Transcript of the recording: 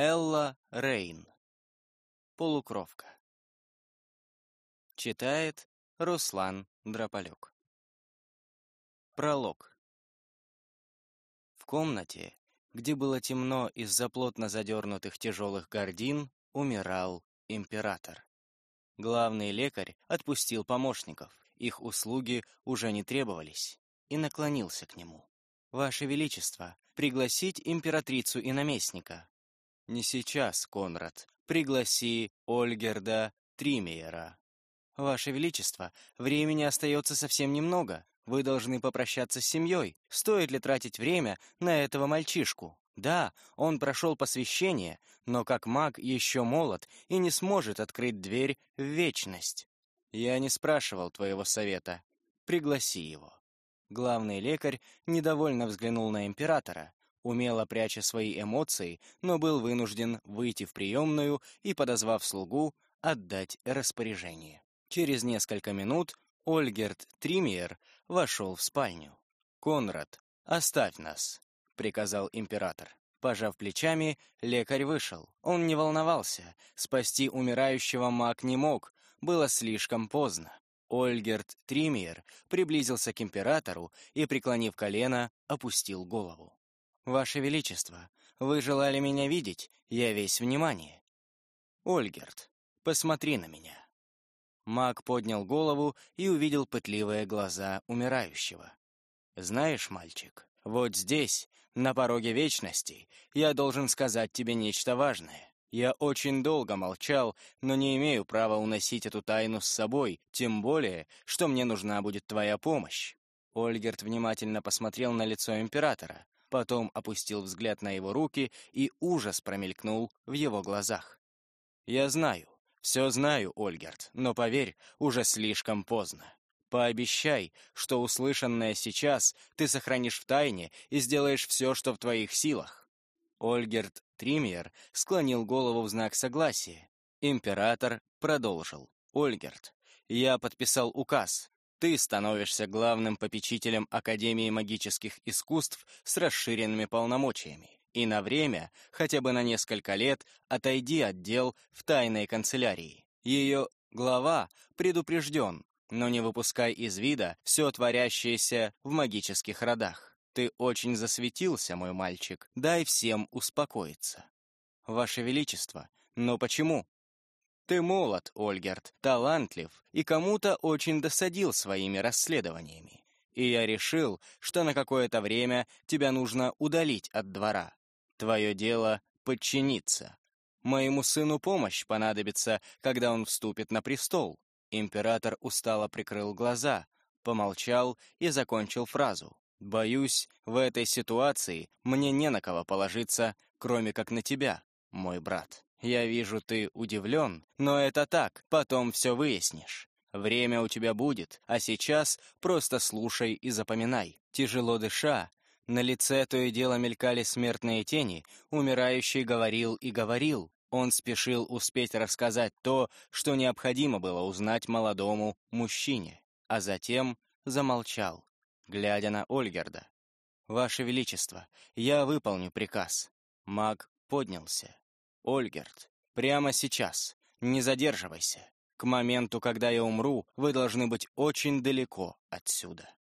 Элла Рейн. Полукровка. Читает Руслан Дрополюк. Пролог. В комнате, где было темно из-за плотно задернутых тяжелых гардин, умирал император. Главный лекарь отпустил помощников, их услуги уже не требовались, и наклонился к нему. «Ваше Величество, пригласить императрицу и наместника». «Не сейчас, Конрад. Пригласи Ольгерда Тримеера». «Ваше Величество, времени остается совсем немного. Вы должны попрощаться с семьей. Стоит ли тратить время на этого мальчишку?» Да, он прошел посвящение, но как маг еще молод и не сможет открыть дверь в вечность. Я не спрашивал твоего совета. Пригласи его. Главный лекарь недовольно взглянул на императора, умело пряча свои эмоции, но был вынужден выйти в приемную и, подозвав слугу, отдать распоряжение. Через несколько минут Ольгерт Тримиер вошел в спальню. «Конрад, оставь нас», приказал император. Пожав плечами, лекарь вышел. Он не волновался. Спасти умирающего маг не мог. Было слишком поздно. Ольгерт Тримиер приблизился к императору и, преклонив колено, опустил голову. «Ваше Величество, вы желали меня видеть, я весь внимание». «Ольгерт, посмотри на меня». Маг поднял голову и увидел пытливые глаза умирающего. «Знаешь, мальчик, вот здесь, на пороге вечности, я должен сказать тебе нечто важное. Я очень долго молчал, но не имею права уносить эту тайну с собой, тем более, что мне нужна будет твоя помощь». Ольгерт внимательно посмотрел на лицо императора, потом опустил взгляд на его руки, и ужас промелькнул в его глазах. «Я знаю, все знаю, Ольгерт, но поверь, уже слишком поздно. Пообещай, что услышанное сейчас ты сохранишь в тайне и сделаешь все, что в твоих силах». Ольгерт Тримьер склонил голову в знак согласия. Император продолжил. «Ольгерт, я подписал указ. Ты становишься главным попечителем Академии магических искусств с расширенными полномочиями. И на время, хотя бы на несколько лет, отойди от дел в тайной канцелярии. Ее глава предупрежден, но не выпускай из вида все творящееся в магических родах. Ты очень засветился, мой мальчик, дай всем успокоиться. Ваше Величество, но почему? Ты молод, Ольгерт, талантлив и кому-то очень досадил своими расследованиями. И я решил, что на какое-то время тебя нужно удалить от двора. Твое дело — подчиниться. Моему сыну помощь понадобится, когда он вступит на престол. Император устало прикрыл глаза, помолчал и закончил фразу. «Боюсь, в этой ситуации мне не на кого положиться, кроме как на тебя, мой брат. Я вижу, ты удивлен, но это так, потом все выяснишь. Время у тебя будет, а сейчас просто слушай и запоминай». Тяжело дыша, на лице то и дело мелькали смертные тени, умирающий говорил и говорил, он спешил успеть рассказать то, что необходимо было узнать молодому мужчине, а затем замолчал, глядя на Ольгерда. «Ваше Величество, я выполню приказ». Маг поднялся. «Ольгерд, прямо сейчас, не задерживайся. К моменту, когда я умру, вы должны быть очень далеко отсюда».